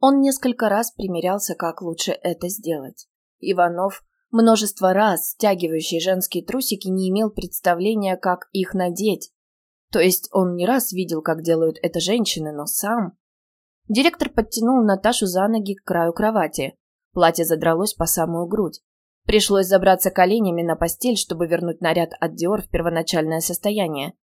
Он несколько раз примерялся, как лучше это сделать. Иванов, множество раз стягивающий женские трусики, не имел представления, как их надеть. То есть он не раз видел, как делают это женщины, но сам... Директор подтянул Наташу за ноги к краю кровати. Платье задралось по самую грудь. Пришлось забраться коленями на постель, чтобы вернуть наряд от Диор в первоначальное состояние.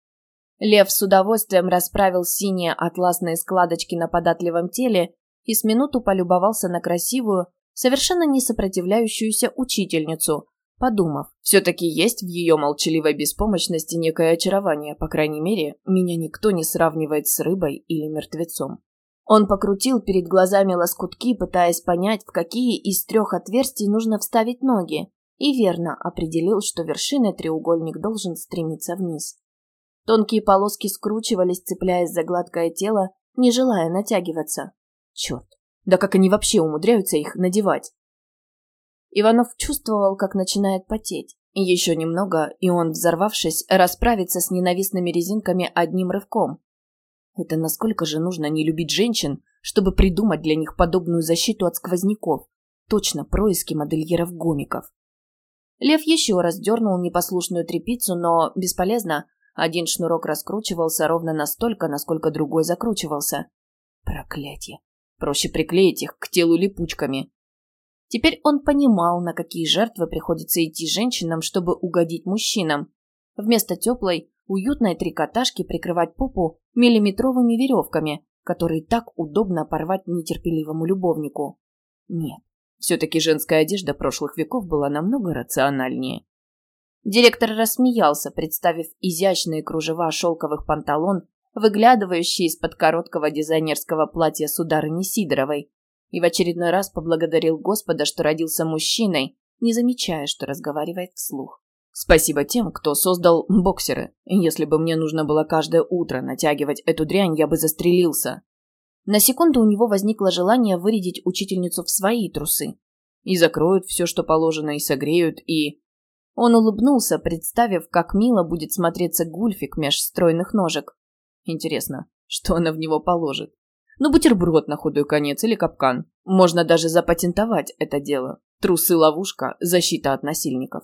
Лев с удовольствием расправил синие атласные складочки на податливом теле и с минуту полюбовался на красивую, совершенно не сопротивляющуюся учительницу, подумав, все-таки есть в ее молчаливой беспомощности некое очарование, по крайней мере, меня никто не сравнивает с рыбой или мертвецом. Он покрутил перед глазами лоскутки, пытаясь понять, в какие из трех отверстий нужно вставить ноги, и верно определил, что вершиной треугольник должен стремиться вниз. Тонкие полоски скручивались, цепляясь за гладкое тело, не желая натягиваться. Черт, да как они вообще умудряются их надевать? Иванов чувствовал, как начинает потеть. Еще немного, и он, взорвавшись, расправится с ненавистными резинками одним рывком. Это насколько же нужно не любить женщин, чтобы придумать для них подобную защиту от сквозняков? Точно происки модельеров-гомиков. Лев еще раз дернул непослушную трепицу, но бесполезно. Один шнурок раскручивался ровно настолько, насколько другой закручивался. Проклятие. Проще приклеить их к телу липучками. Теперь он понимал, на какие жертвы приходится идти женщинам, чтобы угодить мужчинам. Вместо теплой, уютной трикотажки прикрывать попу миллиметровыми веревками, которые так удобно порвать нетерпеливому любовнику. Нет, все-таки женская одежда прошлых веков была намного рациональнее. Директор рассмеялся, представив изящные кружева шелковых панталон, выглядывающие из-под короткого дизайнерского платья сударыни Сидоровой, и в очередной раз поблагодарил Господа, что родился мужчиной, не замечая, что разговаривает вслух. Спасибо тем, кто создал боксеры. Если бы мне нужно было каждое утро натягивать эту дрянь, я бы застрелился. На секунду у него возникло желание вырядить учительницу в свои трусы. И закроют все, что положено, и согреют, и... Он улыбнулся, представив, как мило будет смотреться гульфик меж стройных ножек. Интересно, что она в него положит? Ну, бутерброд на худой конец или капкан. Можно даже запатентовать это дело. Трусы-ловушка, защита от насильников.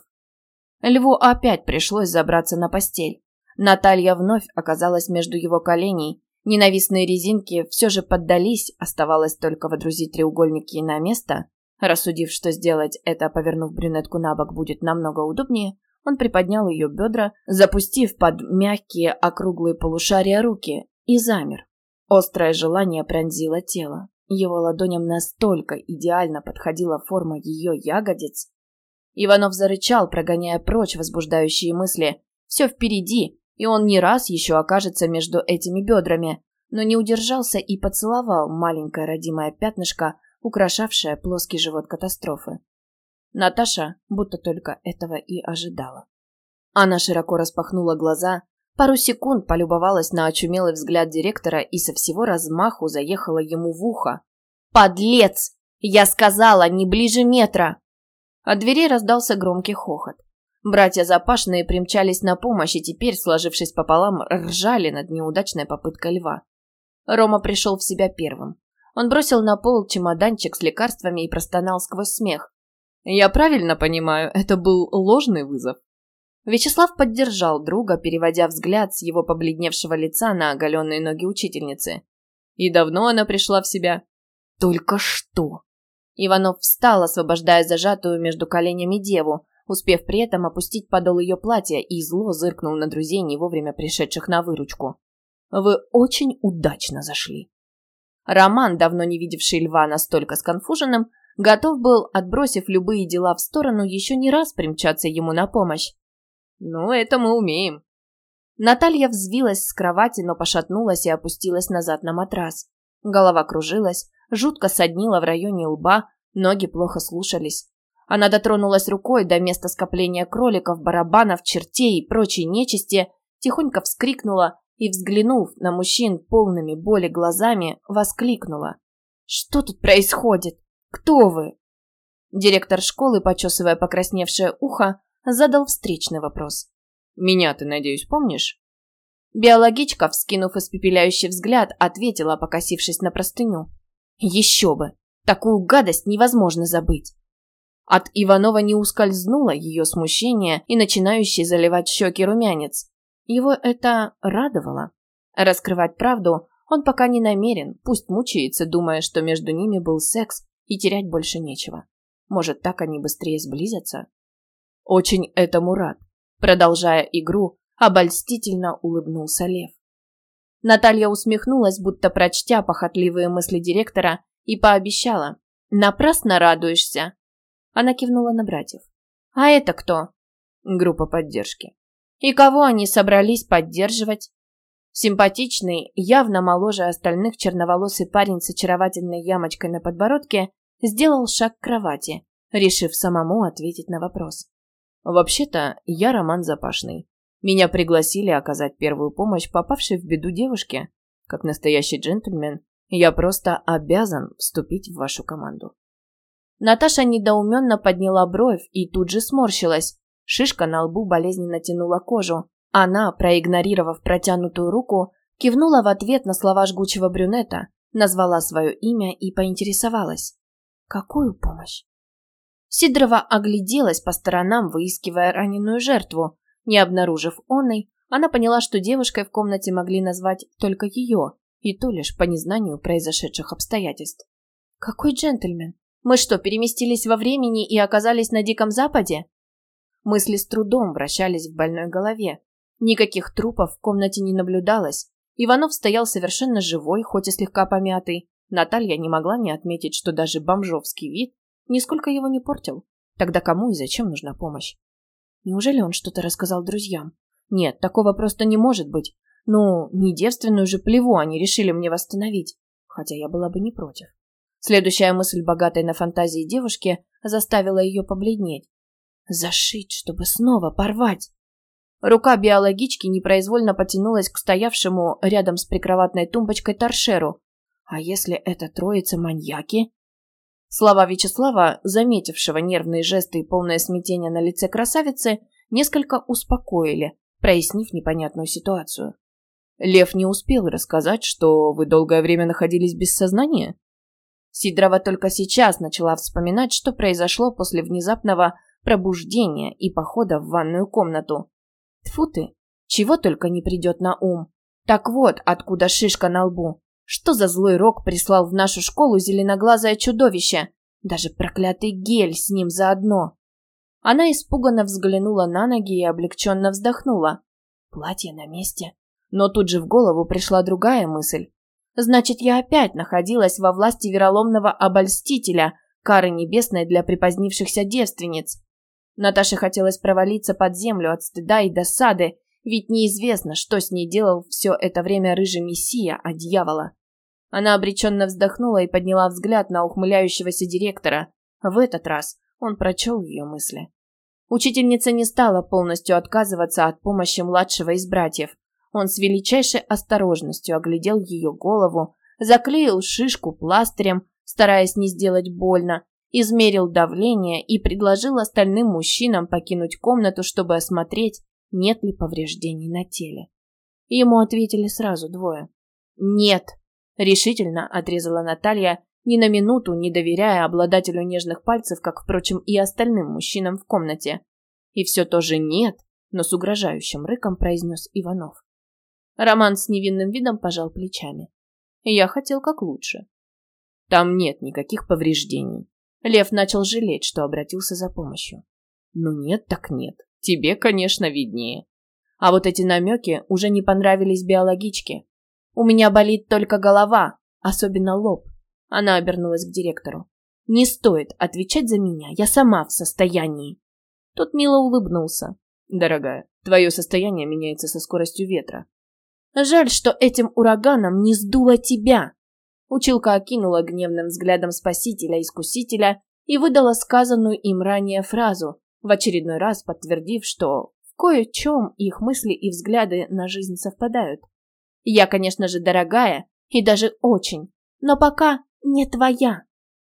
Льву опять пришлось забраться на постель. Наталья вновь оказалась между его коленей. Ненавистные резинки все же поддались, оставалось только водрузить треугольники на место. Рассудив, что сделать это, повернув брюнетку на бок, будет намного удобнее, он приподнял ее бедра, запустив под мягкие округлые полушария руки, и замер. Острое желание пронзило тело. Его ладоням настолько идеально подходила форма ее ягодиц, Иванов зарычал, прогоняя прочь возбуждающие мысли. Все впереди, и он не раз еще окажется между этими бедрами, но не удержался и поцеловал маленькое родимое пятнышко, украшавшее плоский живот катастрофы. Наташа будто только этого и ожидала. Она широко распахнула глаза, пару секунд полюбовалась на очумелый взгляд директора и со всего размаху заехала ему в ухо. «Подлец! Я сказала, не ближе метра!» От двери раздался громкий хохот. Братья Запашные примчались на помощь и теперь, сложившись пополам, ржали над неудачной попыткой льва. Рома пришел в себя первым. Он бросил на пол чемоданчик с лекарствами и простонал сквозь смех. «Я правильно понимаю, это был ложный вызов?» Вячеслав поддержал друга, переводя взгляд с его побледневшего лица на оголенные ноги учительницы. «И давно она пришла в себя?» «Только что!» Иванов встал, освобождая зажатую между коленями деву, успев при этом опустить подол ее платья и зло зыркнул на друзей, не вовремя пришедших на выручку. «Вы очень удачно зашли». Роман, давно не видевший льва настолько сконфуженным, готов был, отбросив любые дела в сторону, еще не раз примчаться ему на помощь. «Ну, это мы умеем». Наталья взвилась с кровати, но пошатнулась и опустилась назад на матрас. Голова кружилась, жутко соднила в районе лба, ноги плохо слушались. Она дотронулась рукой до места скопления кроликов, барабанов, чертей и прочей нечисти, тихонько вскрикнула и, взглянув на мужчин полными боли глазами, воскликнула. «Что тут происходит? Кто вы?» Директор школы, почесывая покрасневшее ухо, задал встречный вопрос. «Меня ты, надеюсь, помнишь?» Биологичка, вскинув испепеляющий взгляд, ответила, покосившись на простыню. Еще бы! Такую гадость невозможно забыть. От Иванова не ускользнуло ее смущение и начинающий заливать щеки румянец. Его это радовало. Раскрывать правду он пока не намерен, пусть мучается, думая, что между ними был секс и терять больше нечего. Может, так они быстрее сблизятся? Очень этому рад. Продолжая игру, обольстительно улыбнулся Лев. Наталья усмехнулась, будто прочтя похотливые мысли директора, и пообещала. «Напрасно радуешься!» Она кивнула на братьев. «А это кто?» «Группа поддержки». «И кого они собрались поддерживать?» Симпатичный, явно моложе остальных черноволосый парень с очаровательной ямочкой на подбородке сделал шаг к кровати, решив самому ответить на вопрос. «Вообще-то, я Роман Запашный. Меня пригласили оказать первую помощь попавшей в беду девушке. Как настоящий джентльмен, я просто обязан вступить в вашу команду». Наташа недоуменно подняла бровь и тут же сморщилась. Шишка на лбу болезненно тянула кожу. Она, проигнорировав протянутую руку, кивнула в ответ на слова жгучего брюнета, назвала свое имя и поинтересовалась. «Какую помощь?» Сидорова огляделась по сторонам, выискивая раненую жертву, не обнаружив оной, она поняла, что девушкой в комнате могли назвать только ее, и то лишь по незнанию произошедших обстоятельств. «Какой джентльмен? Мы что, переместились во времени и оказались на Диком Западе?» Мысли с трудом вращались в больной голове. Никаких трупов в комнате не наблюдалось. Иванов стоял совершенно живой, хоть и слегка помятый. Наталья не могла не отметить, что даже бомжовский вид нисколько его не портил. Тогда кому и зачем нужна помощь? Неужели он что-то рассказал друзьям? Нет, такого просто не может быть. Ну, не девственную же плеву они решили мне восстановить. Хотя я была бы не против. Следующая мысль богатой на фантазии девушки заставила ее побледнеть. Зашить, чтобы снова порвать. Рука биологички непроизвольно потянулась к стоявшему рядом с прикроватной тумбочкой торшеру. А если это троица маньяки? Слова Вячеслава, заметившего нервные жесты и полное смятение на лице красавицы, несколько успокоили, прояснив непонятную ситуацию. Лев не успел рассказать, что вы долгое время находились без сознания? Сидорова только сейчас начала вспоминать, что произошло после внезапного пробуждения и похода в ванную комнату. Тфу ты, чего только не придет на ум. Так вот, откуда шишка на лбу. Что за злой рок прислал в нашу школу зеленоглазое чудовище? Даже проклятый гель с ним заодно. Она испуганно взглянула на ноги и облегченно вздохнула. Платье на месте. Но тут же в голову пришла другая мысль. Значит, я опять находилась во власти вероломного обольстителя, кары небесной для припозднившихся девственниц. Наташе хотелось провалиться под землю от стыда и досады, ведь неизвестно, что с ней делал все это время рыжий мессия, а дьявола. Она обреченно вздохнула и подняла взгляд на ухмыляющегося директора. В этот раз он прочел ее мысли. Учительница не стала полностью отказываться от помощи младшего из братьев. Он с величайшей осторожностью оглядел ее голову, заклеил шишку пластырем, стараясь не сделать больно, измерил давление и предложил остальным мужчинам покинуть комнату, чтобы осмотреть, нет ли повреждений на теле. Ему ответили сразу двое. «Нет», — решительно отрезала Наталья, ни на минуту не доверяя обладателю нежных пальцев, как, впрочем, и остальным мужчинам в комнате. И все тоже «нет», но с угрожающим рыком произнес Иванов. Роман с невинным видом пожал плечами. Я хотел как лучше. Там нет никаких повреждений. Лев начал жалеть, что обратился за помощью. Ну нет так нет. Тебе, конечно, виднее. А вот эти намеки уже не понравились биологичке. У меня болит только голова, особенно лоб. Она обернулась к директору. Не стоит отвечать за меня, я сама в состоянии. Тот мило улыбнулся. Дорогая, твое состояние меняется со скоростью ветра. Жаль, что этим ураганом не сдуло тебя. Училка окинула гневным взглядом спасителя-искусителя и выдала сказанную им ранее фразу, в очередной раз подтвердив, что в кое-чем их мысли и взгляды на жизнь совпадают. Я, конечно же, дорогая, и даже очень, но пока не твоя.